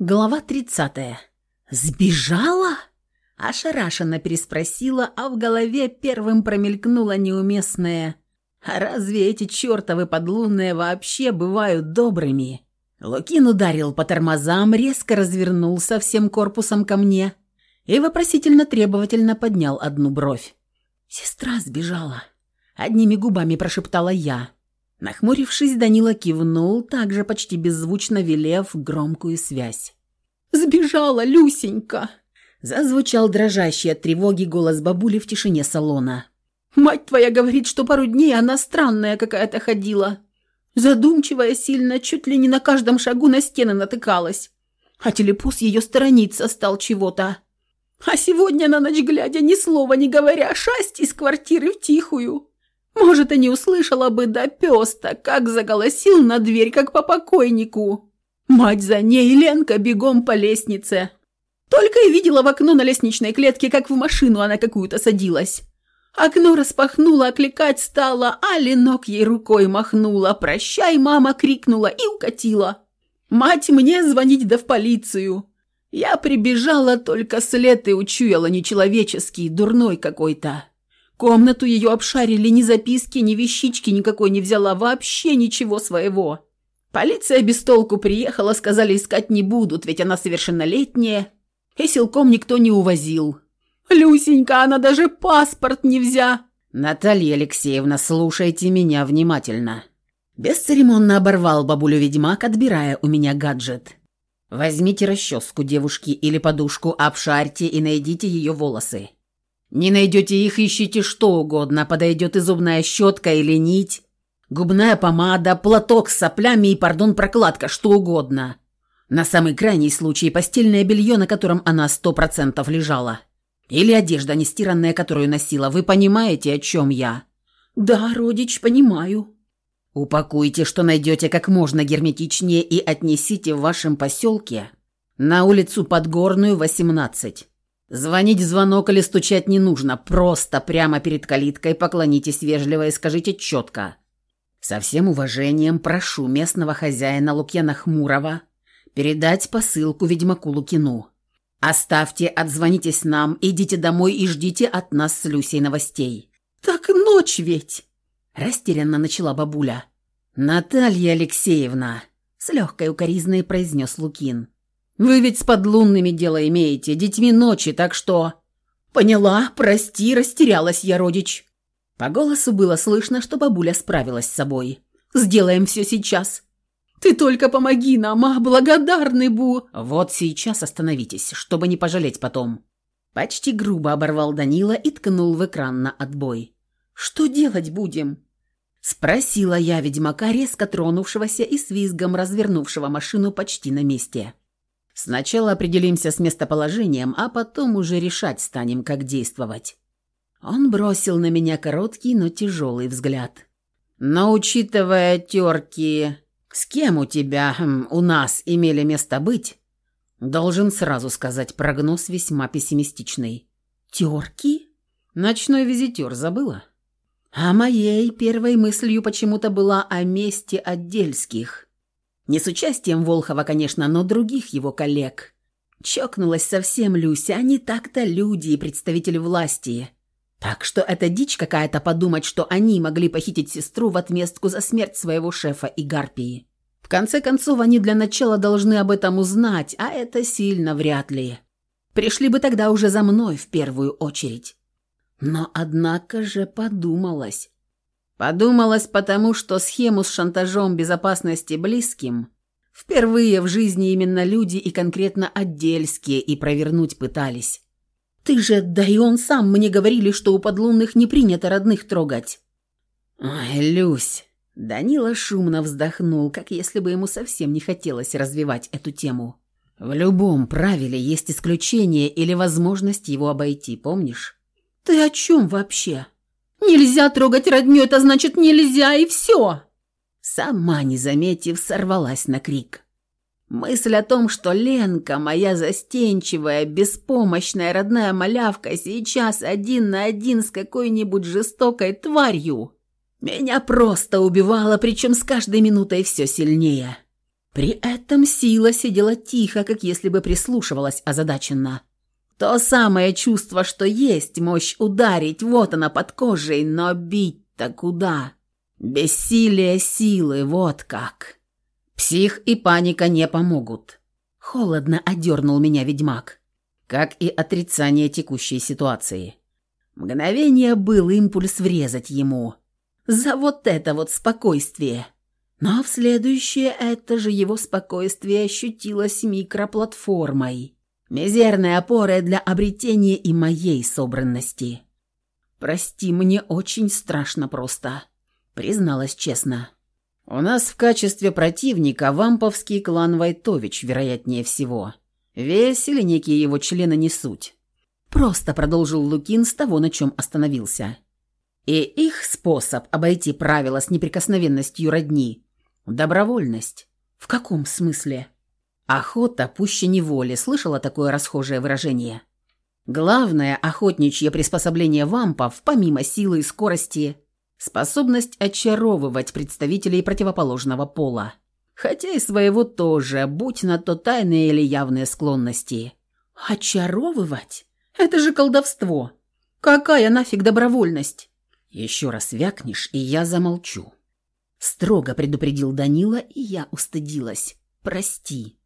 Глава 30. «Сбежала?» Ошарашенно переспросила, а в голове первым промелькнуло неуместное «А разве эти чертовы подлунные вообще бывают добрыми?» Лукин ударил по тормозам, резко развернулся всем корпусом ко мне и вопросительно-требовательно поднял одну бровь. «Сестра сбежала», — одними губами прошептала я. Нахмурившись, Данила кивнул, также почти беззвучно велев громкую связь. «Сбежала, Люсенька!» Зазвучал дрожащий от тревоги голос бабули в тишине салона. «Мать твоя говорит, что пару дней она странная какая-то ходила. Задумчивая сильно, чуть ли не на каждом шагу на стены натыкалась. А телепус ее сторониться стал чего-то. А сегодня на ночь глядя, ни слова не говоря, шасть из квартиры в тихую. Может, и не услышала бы, да пес-то как заголосил на дверь, как по покойнику. Мать за ней, Ленка бегом по лестнице. Только и видела в окно на лестничной клетке, как в машину она какую-то садилась. Окно распахнула, окликать стала, а Ленок ей рукой махнула. «Прощай, мама!» крикнула и укатила. «Мать мне звонить да в полицию!» Я прибежала, только след и учуяла нечеловеческий, дурной какой-то. Комнату ее обшарили, ни записки, ни вещички никакой не взяла, вообще ничего своего. Полиция без толку приехала, сказали, искать не будут, ведь она совершеннолетняя, и силком никто не увозил. Люсенька, она даже паспорт не взя. Наталья Алексеевна, слушайте меня внимательно. Бесцеремонно оборвал бабулю-ведьмак, отбирая у меня гаджет. Возьмите расческу девушки или подушку, обшарьте и найдите ее волосы. Не найдете их, ищите что угодно. Подойдет и зубная щетка или нить, губная помада, платок с соплями и, пардон, прокладка, что угодно. На самый крайний случай постельное белье, на котором она сто процентов лежала. Или одежда нестиранная, которую носила. Вы понимаете, о чем я? Да, родич, понимаю. Упакуйте, что найдете как можно герметичнее и отнесите в вашем поселке на улицу Подгорную, 18. Звонить звонок или стучать не нужно, просто прямо перед калиткой поклонитесь вежливо и скажите четко. Со всем уважением прошу местного хозяина Лукьяна Хмурова передать посылку ведьмаку Лукину. Оставьте, отзвонитесь нам, идите домой и ждите от нас с Люсей новостей. Так ночь ведь, растерянно начала бабуля. Наталья Алексеевна, с легкой укоризной произнес Лукин. Вы ведь с подлунными дело имеете, детьми ночи, так что...» «Поняла, прости, растерялась я, родич». По голосу было слышно, что бабуля справилась с собой. «Сделаем все сейчас». «Ты только помоги нам, а, благодарный Бу!» «Вот сейчас остановитесь, чтобы не пожалеть потом». Почти грубо оборвал Данила и ткнул в экран на отбой. «Что делать будем?» Спросила я ведьмака, резко тронувшегося и с визгом развернувшего машину почти на месте. Сначала определимся с местоположением, а потом уже решать станем, как действовать». Он бросил на меня короткий, но тяжелый взгляд. «Но учитывая терки, с кем у тебя, хм, у нас имели место быть, должен сразу сказать, прогноз весьма пессимистичный». «Терки?» «Ночной визитер забыла?» А моей первой мыслью почему-то была о месте отдельских. Не с участием Волхова, конечно, но других его коллег. Чокнулась совсем Люся, они так-то люди и представители власти. Так что это дичь какая-то подумать, что они могли похитить сестру в отместку за смерть своего шефа и Гарпии. В конце концов, они для начала должны об этом узнать, а это сильно вряд ли. Пришли бы тогда уже за мной в первую очередь. Но однако же подумалось. Подумалось потому, что схему с шантажом безопасности близким впервые в жизни именно люди и конкретно отдельские и провернуть пытались. «Ты же, да и он сам мне говорили, что у подлунных не принято родных трогать». «Ой, Люсь!» Данила шумно вздохнул, как если бы ему совсем не хотелось развивать эту тему. «В любом правиле есть исключение или возможность его обойти, помнишь?» «Ты о чем вообще?» Нельзя трогать родню, это значит нельзя, и все!» Сама, не заметив, сорвалась на крик. Мысль о том, что Ленка, моя застенчивая, беспомощная родная малявка, сейчас один на один с какой-нибудь жестокой тварью, меня просто убивала, причем с каждой минутой все сильнее. При этом сила сидела тихо, как если бы прислушивалась озадаченно. То самое чувство, что есть мощь ударить, вот она под кожей, но бить-то куда? Бессилие силы, вот как. Псих и паника не помогут. Холодно одернул меня ведьмак, как и отрицание текущей ситуации. Мгновение был импульс врезать ему. За вот это вот спокойствие. Но в следующее это же его спокойствие ощутилось микроплатформой. Мизерной опорой для обретения и моей собранности. «Прости, мне очень страшно просто», — призналась честно. «У нас в качестве противника вамповский клан Вайтович, вероятнее всего. Весь или некие его члены не суть». Просто продолжил Лукин с того, на чем остановился. И их способ обойти правила с неприкосновенностью родни – добровольность. В каком смысле? Охота пуще неволи, слышала такое расхожее выражение. Главное охотничье приспособление вампов, помимо силы и скорости, способность очаровывать представителей противоположного пола. Хотя и своего тоже, будь на то тайные или явные склонности. Очаровывать? Это же колдовство. Какая нафиг добровольность? Еще раз вякнешь, и я замолчу. Строго предупредил Данила, и я устыдилась. Прости.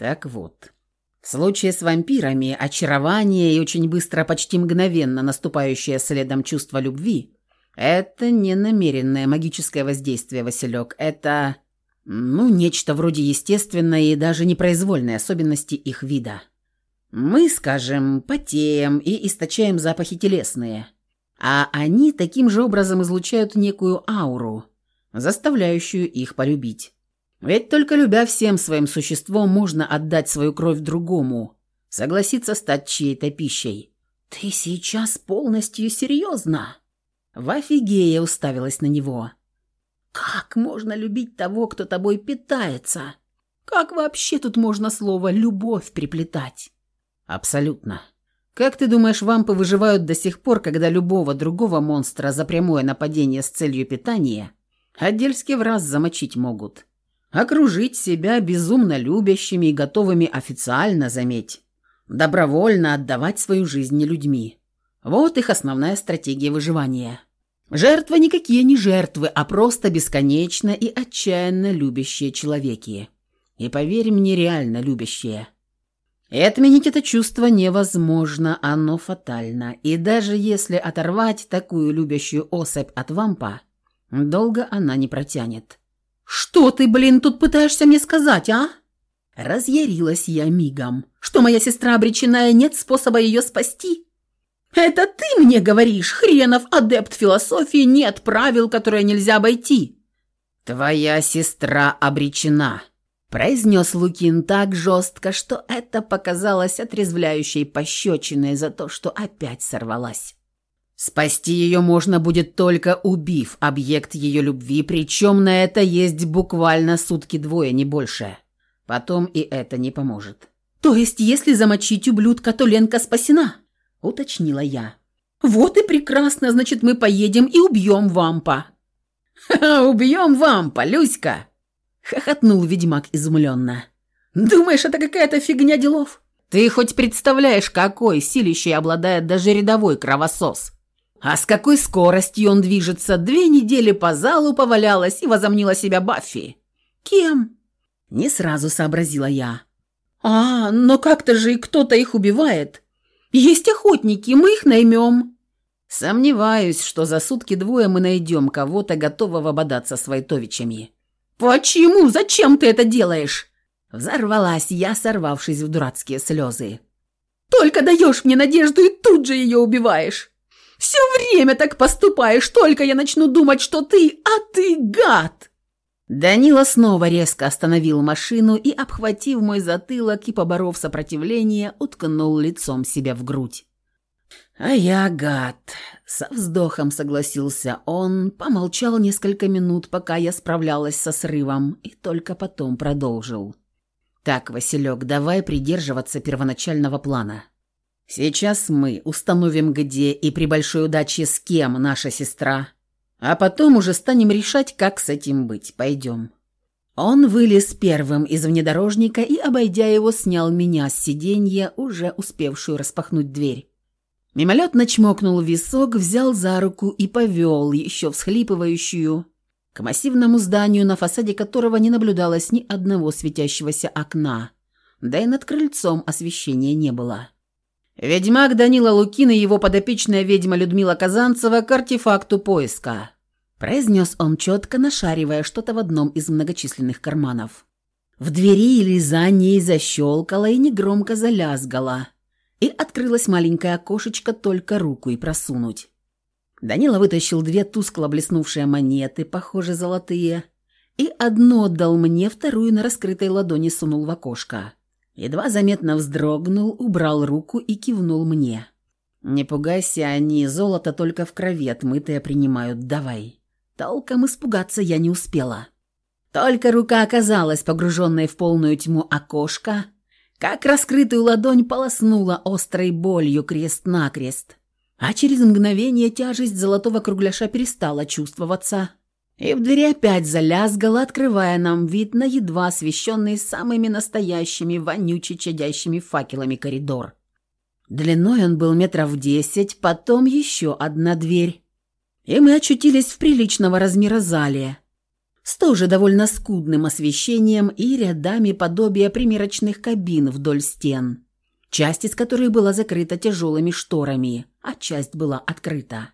Так вот, в случае с вампирами очарование и очень быстро, почти мгновенно наступающее следом чувство любви – это не намеренное магическое воздействие, Василек. Это, ну, нечто вроде естественной и даже непроизвольной особенности их вида. Мы, скажем, потеем и источаем запахи телесные, а они таким же образом излучают некую ауру, заставляющую их полюбить. Ведь только любя всем своим существом, можно отдать свою кровь другому, согласиться стать чьей-то пищей. «Ты сейчас полностью серьезно?» В офигее уставилась на него. «Как можно любить того, кто тобой питается? Как вообще тут можно слово «любовь» приплетать?» «Абсолютно. Как ты думаешь, вампы выживают до сих пор, когда любого другого монстра за прямое нападение с целью питания отдельски в раз замочить могут?» Окружить себя безумно любящими и готовыми официально, заметь, добровольно отдавать свою жизнь людьми. Вот их основная стратегия выживания. Жертвы никакие не жертвы, а просто бесконечно и отчаянно любящие человеки. И поверь мне, реально любящие. И отменить это чувство невозможно, оно фатально. И даже если оторвать такую любящую особь от вампа, долго она не протянет. «Что ты, блин, тут пытаешься мне сказать, а?» Разъярилась я мигом. «Что моя сестра обречена и нет способа ее спасти?» «Это ты мне говоришь, хренов адепт философии, нет правил, которые нельзя обойти!» «Твоя сестра обречена», – произнес Лукин так жестко, что это показалось отрезвляющей пощечиной за то, что опять сорвалась. Спасти ее можно будет только убив объект ее любви, причем на это есть буквально сутки-двое, не больше. Потом и это не поможет. «То есть, если замочить ублюдка, то Ленка спасена?» – уточнила я. «Вот и прекрасно, значит, мы поедем и убьем вампа». «Ха-ха, убьем вампа, Люська!» – хохотнул ведьмак изумленно. «Думаешь, это какая-то фигня делов? Ты хоть представляешь, какой силищей обладает даже рядовой кровосос?» А с какой скоростью он движется? Две недели по залу повалялась и возомнила себя Баффи. Кем? Не сразу сообразила я. А, но как-то же и кто-то их убивает. Есть охотники, мы их наймем. Сомневаюсь, что за сутки-двое мы найдем кого-то, готового бодаться с Войтовичами. Почему? Зачем ты это делаешь? Взорвалась я, сорвавшись в дурацкие слезы. Только даешь мне надежду и тут же ее убиваешь. Все время так поступаешь, только я начну думать, что ты, а ты гад!» Данила снова резко остановил машину и, обхватив мой затылок и поборов сопротивление, уткнул лицом себя в грудь. «А я гад!» — со вздохом согласился он, помолчал несколько минут, пока я справлялась со срывом, и только потом продолжил. «Так, Василек, давай придерживаться первоначального плана. Сейчас мы установим, где и при большой удаче с кем наша сестра, а потом уже станем решать, как с этим быть. Пойдем». Он вылез первым из внедорожника и, обойдя его, снял меня с сиденья, уже успевшую распахнуть дверь. Мимолетно чмокнул в висок, взял за руку и повел, еще всхлипывающую, к массивному зданию, на фасаде которого не наблюдалось ни одного светящегося окна, да и над крыльцом освещения не было. Ведьмак Данила Лукин и его подопечная ведьма Людмила Казанцева к артефакту поиска. Произнес он четко, нашаривая что-то в одном из многочисленных карманов. В двери или за ней защелкала и негромко залязгала – и открылось маленькое окошечко только руку и просунуть. Данила вытащил две тускло блеснувшие монеты, похоже, золотые, и одну отдал мне, вторую на раскрытой ладони сунул в окошко. Едва заметно вздрогнул, убрал руку и кивнул мне. «Не пугайся, они золото только в крови отмытое принимают, давай». Толком испугаться я не успела. Только рука оказалась погруженной в полную тьму окошка, как раскрытую ладонь полоснула острой болью крест-накрест. А через мгновение тяжесть золотого кругляша перестала чувствоваться, и в двери опять залязгала, открывая нам вид на едва освещенный самыми настоящими вонюче чадящими факелами коридор. Длиной он был метров десять, потом еще одна дверь. И мы очутились в приличного размера зале, с тоже довольно скудным освещением и рядами подобия примерочных кабин вдоль стен, часть из которых была закрыта тяжелыми шторами, а часть была открыта.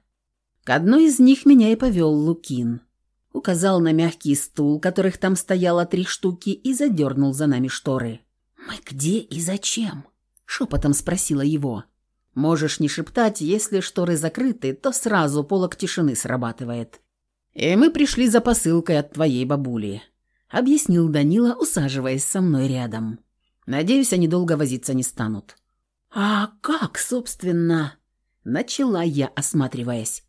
К одной из них меня и повел Лукин. Указал на мягкий стул, которых там стояло три штуки, и задернул за нами шторы. «Мы где и зачем?» – шепотом спросила его. «Можешь не шептать, если шторы закрыты, то сразу полок тишины срабатывает. «И мы пришли за посылкой от твоей бабули», — объяснил Данила, усаживаясь со мной рядом. «Надеюсь, они долго возиться не станут». «А как, собственно?» — начала я, осматриваясь.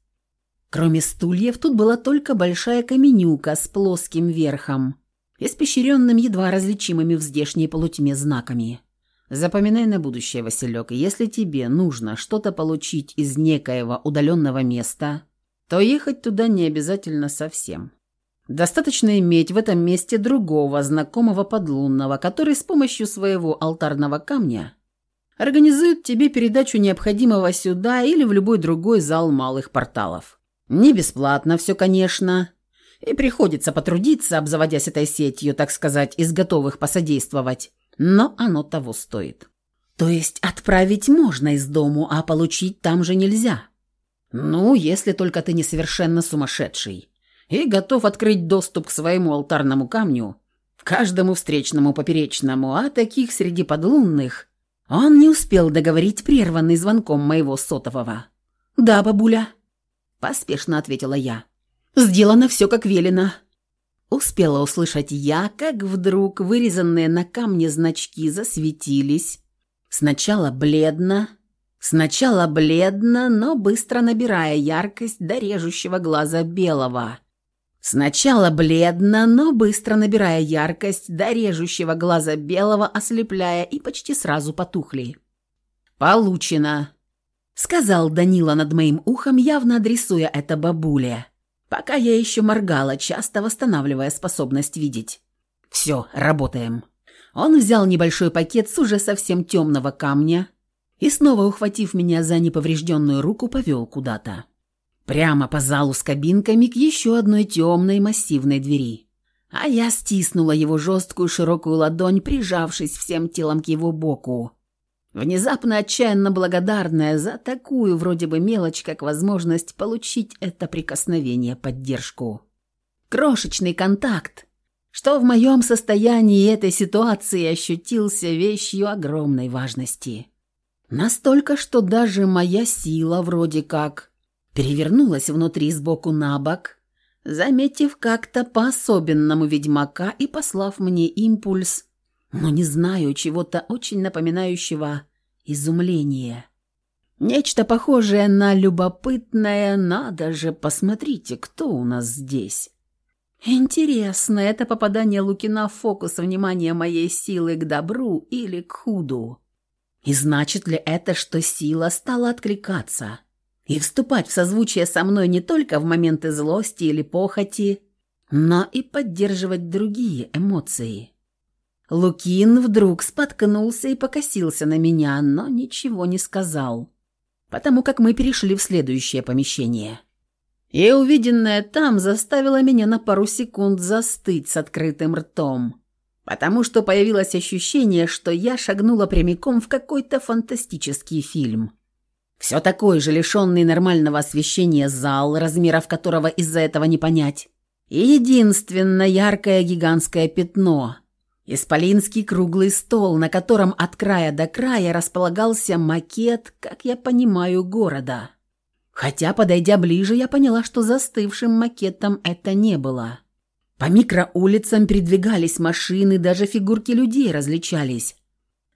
Кроме стульев, тут была только большая каменюка с плоским верхом, испещренным едва различимыми в здешней полутьме знаками. Запоминай на будущее, Василек, если тебе нужно что-то получить из некоего удаленного места, то ехать туда не обязательно совсем. Достаточно иметь в этом месте другого знакомого подлунного, который с помощью своего алтарного камня организует тебе передачу необходимого сюда или в любой другой зал малых порталов. Не бесплатно все, конечно, и приходится потрудиться, обзаводясь этой сетью, так сказать, из готовых посодействовать, но оно того стоит. То есть отправить можно из дому, а получить там же нельзя. «Ну, если только ты не совершенно сумасшедший и готов открыть доступ к своему алтарному камню, каждому встречному поперечному, а таких среди подлунных...» Он не успел договорить прерванный звонком моего сотового. «Да, бабуля», — поспешно ответила я. «Сделано все, как велено». Успела услышать я, как вдруг вырезанные на камне значки засветились. Сначала бледно, Сначала бледно, но быстро набирая яркость до режущего глаза белого. Сначала бледно, но быстро набирая яркость до режущего глаза белого, ослепляя и почти сразу потухли. «Получено», — сказал Данила над моим ухом, явно адресуя это бабуле, пока я еще моргала, часто восстанавливая способность видеть. «Все, работаем». Он взял небольшой пакет с уже совсем темного камня, и снова, ухватив меня за неповрежденную руку, повел куда-то. Прямо по залу с кабинками к еще одной темной массивной двери. А я стиснула его жесткую широкую ладонь, прижавшись всем телом к его боку. Внезапно отчаянно благодарная за такую вроде бы мелочь, как возможность получить это прикосновение, поддержку. Крошечный контакт, что в моем состоянии этой ситуации ощутился вещью огромной важности. Настолько, что даже моя сила вроде как перевернулась внутри сбоку на бок, заметив как-то по-особенному ведьмака и послав мне импульс, но не знаю, чего-то очень напоминающего изумление. Нечто похожее на любопытное «надо же, посмотрите, кто у нас здесь». Интересно, это попадание Лукина в фокус внимания моей силы к добру или к худу? И значит ли это, что сила стала откликаться и вступать в созвучие со мной не только в моменты злости или похоти, но и поддерживать другие эмоции. Лукин вдруг споткнулся и покосился на меня, но ничего не сказал, потому как мы перешли в следующее помещение. И увиденное там заставило меня на пару секунд застыть с открытым ртом, потому что появилось ощущение, что я шагнула прямиком в какой-то фантастический фильм. Все такой же лишенный нормального освещения зал, размеров которого из-за этого не понять. И единственно яркое гигантское пятно. Исполинский круглый стол, на котором от края до края располагался макет, как я понимаю, города. Хотя, подойдя ближе, я поняла, что застывшим макетом это не было. По микроулицам передвигались машины, даже фигурки людей различались.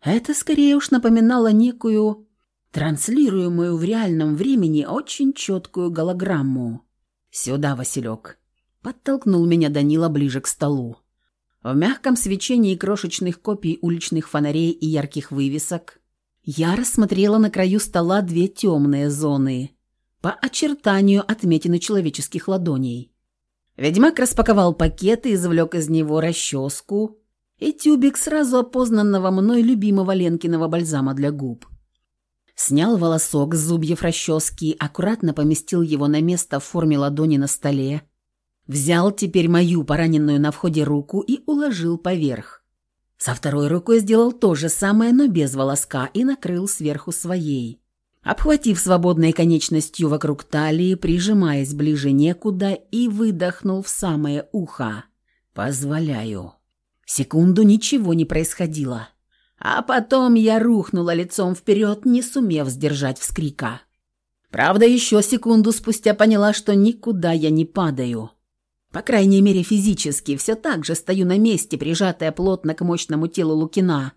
Это скорее уж напоминало некую транслируемую в реальном времени очень четкую голограмму. «Сюда, Василек!» Подтолкнул меня Данила ближе к столу. В мягком свечении крошечных копий уличных фонарей и ярких вывесок я рассмотрела на краю стола две темные зоны, по очертанию отметины человеческих ладоней. Ведьмак распаковал пакет и извлек из него расческу и тюбик сразу опознанного мной любимого Ленкиного бальзама для губ. Снял волосок с зубьев расчески, аккуратно поместил его на место в форме ладони на столе, взял теперь мою пораненную на входе руку и уложил поверх. Со второй рукой сделал то же самое, но без волоска, и накрыл сверху своей. Обхватив свободной конечностью вокруг талии, прижимаясь ближе некуда, и выдохнул в самое ухо. «Позволяю». Секунду ничего не происходило. А потом я рухнула лицом вперед, не сумев сдержать вскрика. Правда, еще секунду спустя поняла, что никуда я не падаю. По крайней мере, физически все так же стою на месте, прижатая плотно к мощному телу Лукина.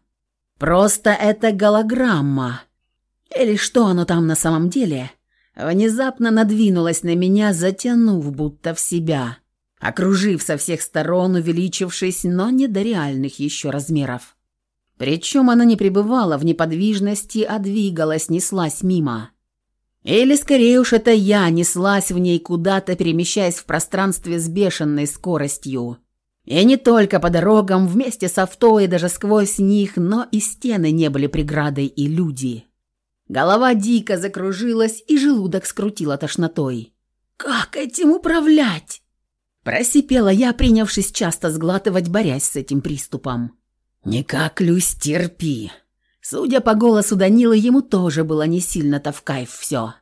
Просто это голограмма. Или что оно там на самом деле? Внезапно надвинулось на меня, затянув будто в себя, окружив со всех сторон, увеличившись, но не до реальных еще размеров. Причем она не пребывала в неподвижности, а двигалась, неслась мимо. Или, скорее уж, это я неслась в ней куда-то, перемещаясь в пространстве с бешеной скоростью. И не только по дорогам, вместе с авто и даже сквозь них, но и стены не были преградой, и люди. Голова дико закружилась, и желудок скрутила тошнотой. «Как этим управлять?» Просипела я, принявшись часто сглатывать, борясь с этим приступом. «Никак, Люсь, терпи». Судя по голосу Данилы, ему тоже было не сильно-то в кайф все.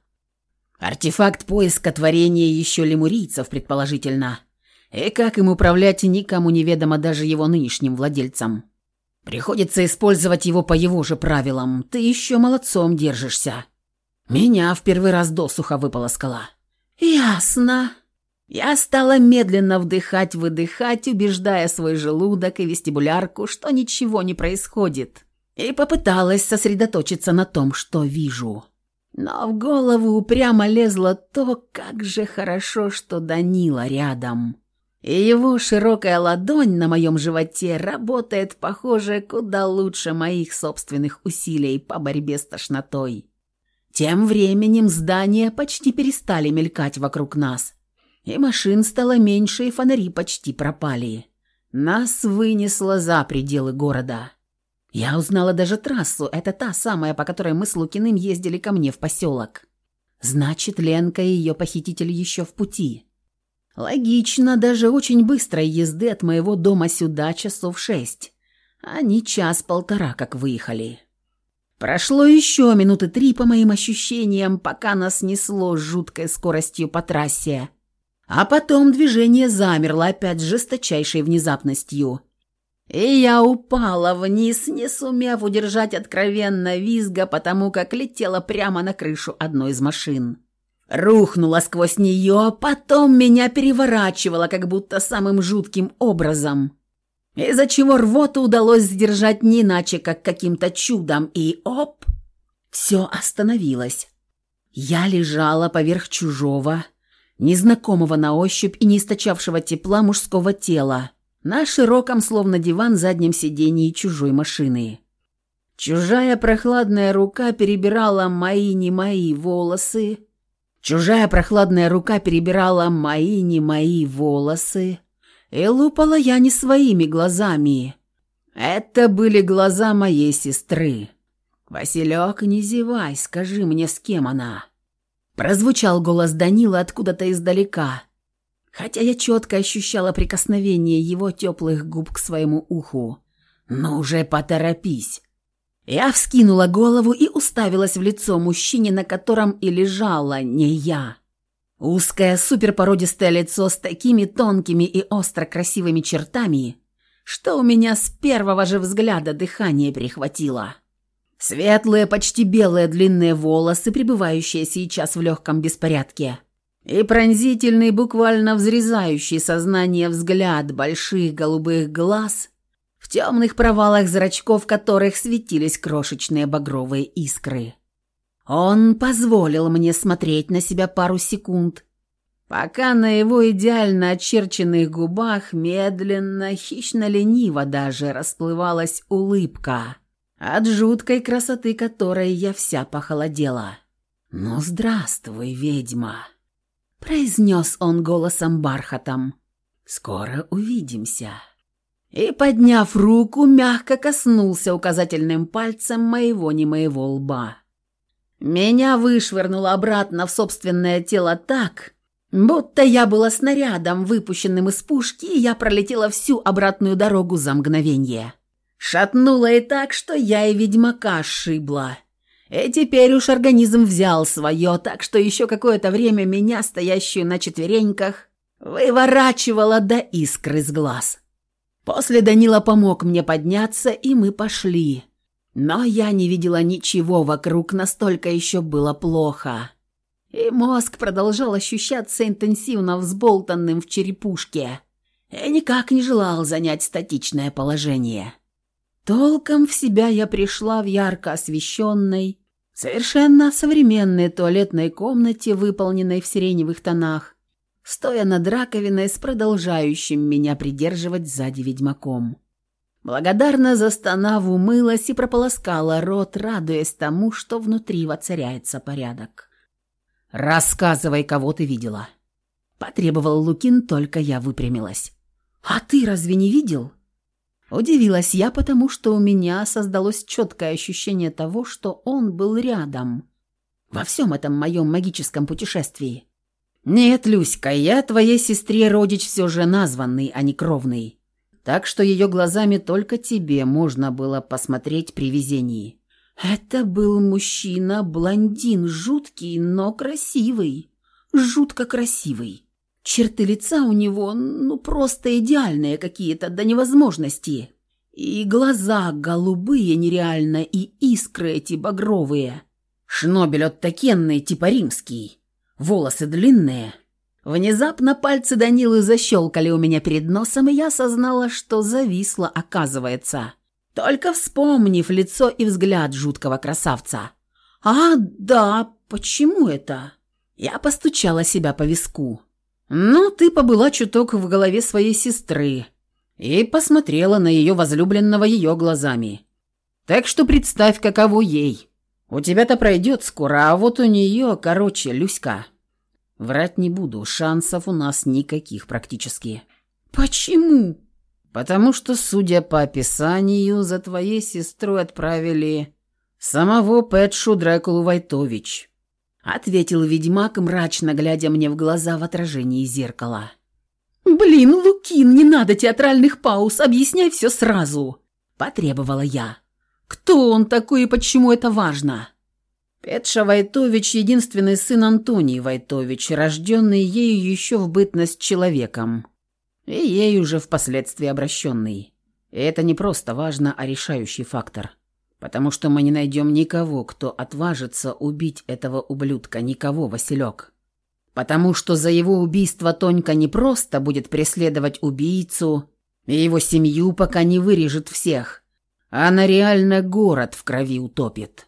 Артефакт поиска творения еще лемурийцев, предположительно. И как им управлять, никому неведомо даже его нынешним владельцам. Приходится использовать его по его же правилам. Ты еще молодцом держишься. Меня в первый раз досуха выпала скала. Ясно. Я стала медленно вдыхать-выдыхать, убеждая свой желудок и вестибулярку, что ничего не происходит, и попыталась сосредоточиться на том, что вижу. Но в голову упрямо лезло то, как же хорошо, что Данила рядом. И его широкая ладонь на моем животе работает, похоже, куда лучше моих собственных усилий по борьбе с тошнотой. Тем временем здания почти перестали мелькать вокруг нас – и машин стало меньше, и фонари почти пропали. Нас вынесло за пределы города. Я узнала даже трассу, это та самая, по которой мы с Лукиным ездили ко мне в поселок. Значит, Ленка и ее похититель еще в пути. Логично, даже очень быстрой езды от моего дома сюда часов шесть. Они час-полтора как выехали. Прошло еще минуты три, по моим ощущениям, пока нас несло с жуткой скоростью по трассе. А потом движение замерло опять с жесточайшей внезапностью. И я упала вниз, не сумев удержать откровенно визга, потому как летела прямо на крышу одной из машин. Рухнула сквозь нее, а потом меня переворачивало, как будто самым жутким образом. Из-за чего рвоту удалось сдержать не иначе, как каким-то чудом, и оп, все остановилось. Я лежала поверх чужого, незнакомого на ощупь и не источавшего тепла мужского тела, на широком, словно диван, заднем сидении чужой машины. Чужая прохладная рука перебирала мои не мои волосы. Чужая прохладная рука перебирала мои не мои волосы. И лупала я не своими глазами. Это были глаза моей сестры. «Василек, не зевай, скажи мне, с кем она?» Прозвучал голос Данила откуда-то издалека, хотя я четко ощущала прикосновение его теплых губ к своему уху. «Ну уже поторопись!» Я вскинула голову и уставилась в лицо мужчине, на котором и лежала не я. Узкое суперпородистое лицо с такими тонкими и остро красивыми чертами, что у меня с первого же взгляда дыхание перехватило. Светлые, почти белые длинные волосы, пребывающие сейчас в легком беспорядке. И пронзительный, буквально взрезающий сознание взгляд больших голубых глаз, в темных провалах зрачков которых светились крошечные багровые искры. Он позволил мне смотреть на себя пару секунд, пока на его идеально очерченных губах медленно, хищно-лениво даже расплывалась улыбка – от жуткой красоты которой я вся похолодела. «Ну, здравствуй, ведьма!» — произнес он голосом бархатом. «Скоро увидимся». И, подняв руку, мягко коснулся указательным пальцем моего не моего лба. Меня вышвырнуло обратно в собственное тело так, будто я была снарядом, выпущенным из пушки, и я пролетела всю обратную дорогу за мгновение. Шатнула и так, что я и ведьмака сшибла. И теперь уж организм взял свое, так что еще какое-то время меня, стоящую на четвереньках, выворачивала до искры с глаз. После Данила помог мне подняться, и мы пошли. Но я не видела ничего вокруг, настолько еще было плохо. И мозг продолжал ощущаться интенсивно взболтанным в черепушке и никак не желал занять статичное положение. Толком в себя я пришла в ярко освещенной, совершенно современной туалетной комнате, выполненной в сиреневых тонах, стоя над раковиной с продолжающим меня придерживать сзади ведьмаком. Благодарно застонав, умылась и прополоскала рот, радуясь тому, что внутри воцаряется порядок. «Рассказывай, кого ты видела», — потребовал Лукин, только я выпрямилась. «А ты разве не видел?» Удивилась я, потому что у меня создалось четкое ощущение того, что он был рядом. Во всем этом моем магическом путешествии. «Нет, Люська, я твоей сестре родич все же названный, а не кровный. Так что ее глазами только тебе можно было посмотреть при везении». Это был мужчина, блондин, жуткий, но красивый. Жутко красивый. Черты лица у него, ну, просто идеальные какие-то до невозможности. И глаза голубые нереально, и искры эти багровые. Шнобель оттакенный, типа римский. Волосы длинные. Внезапно пальцы Данилы защелкали у меня перед носом, и я осознала, что зависла, оказывается. Только вспомнив лицо и взгляд жуткого красавца. «А, да, почему это?» Я постучала себя по виску. «Ну, ты побыла чуток в голове своей сестры и посмотрела на ее возлюбленного ее глазами. Так что представь, каково ей. У тебя-то пройдет скоро, а вот у нее, короче, Люська. Врать не буду, шансов у нас никаких практически». «Почему?» «Потому что, судя по описанию, за твоей сестрой отправили самого Пэтшу Дракулу Вайтович». — ответил ведьмак, мрачно глядя мне в глаза в отражении зеркала. «Блин, Лукин, не надо театральных пауз, объясняй все сразу!» — потребовала я. «Кто он такой и почему это важно?» Петша Вайтович – единственный сын Антонии Вайтович, рожденный ею еще в бытность человеком, и ей уже впоследствии обращенный. И это не просто важно, а решающий фактор – потому что мы не найдем никого, кто отважится убить этого ублюдка, никого, Василек. Потому что за его убийство Тонька не просто будет преследовать убийцу и его семью, пока не вырежет всех, а она реально город в крови утопит.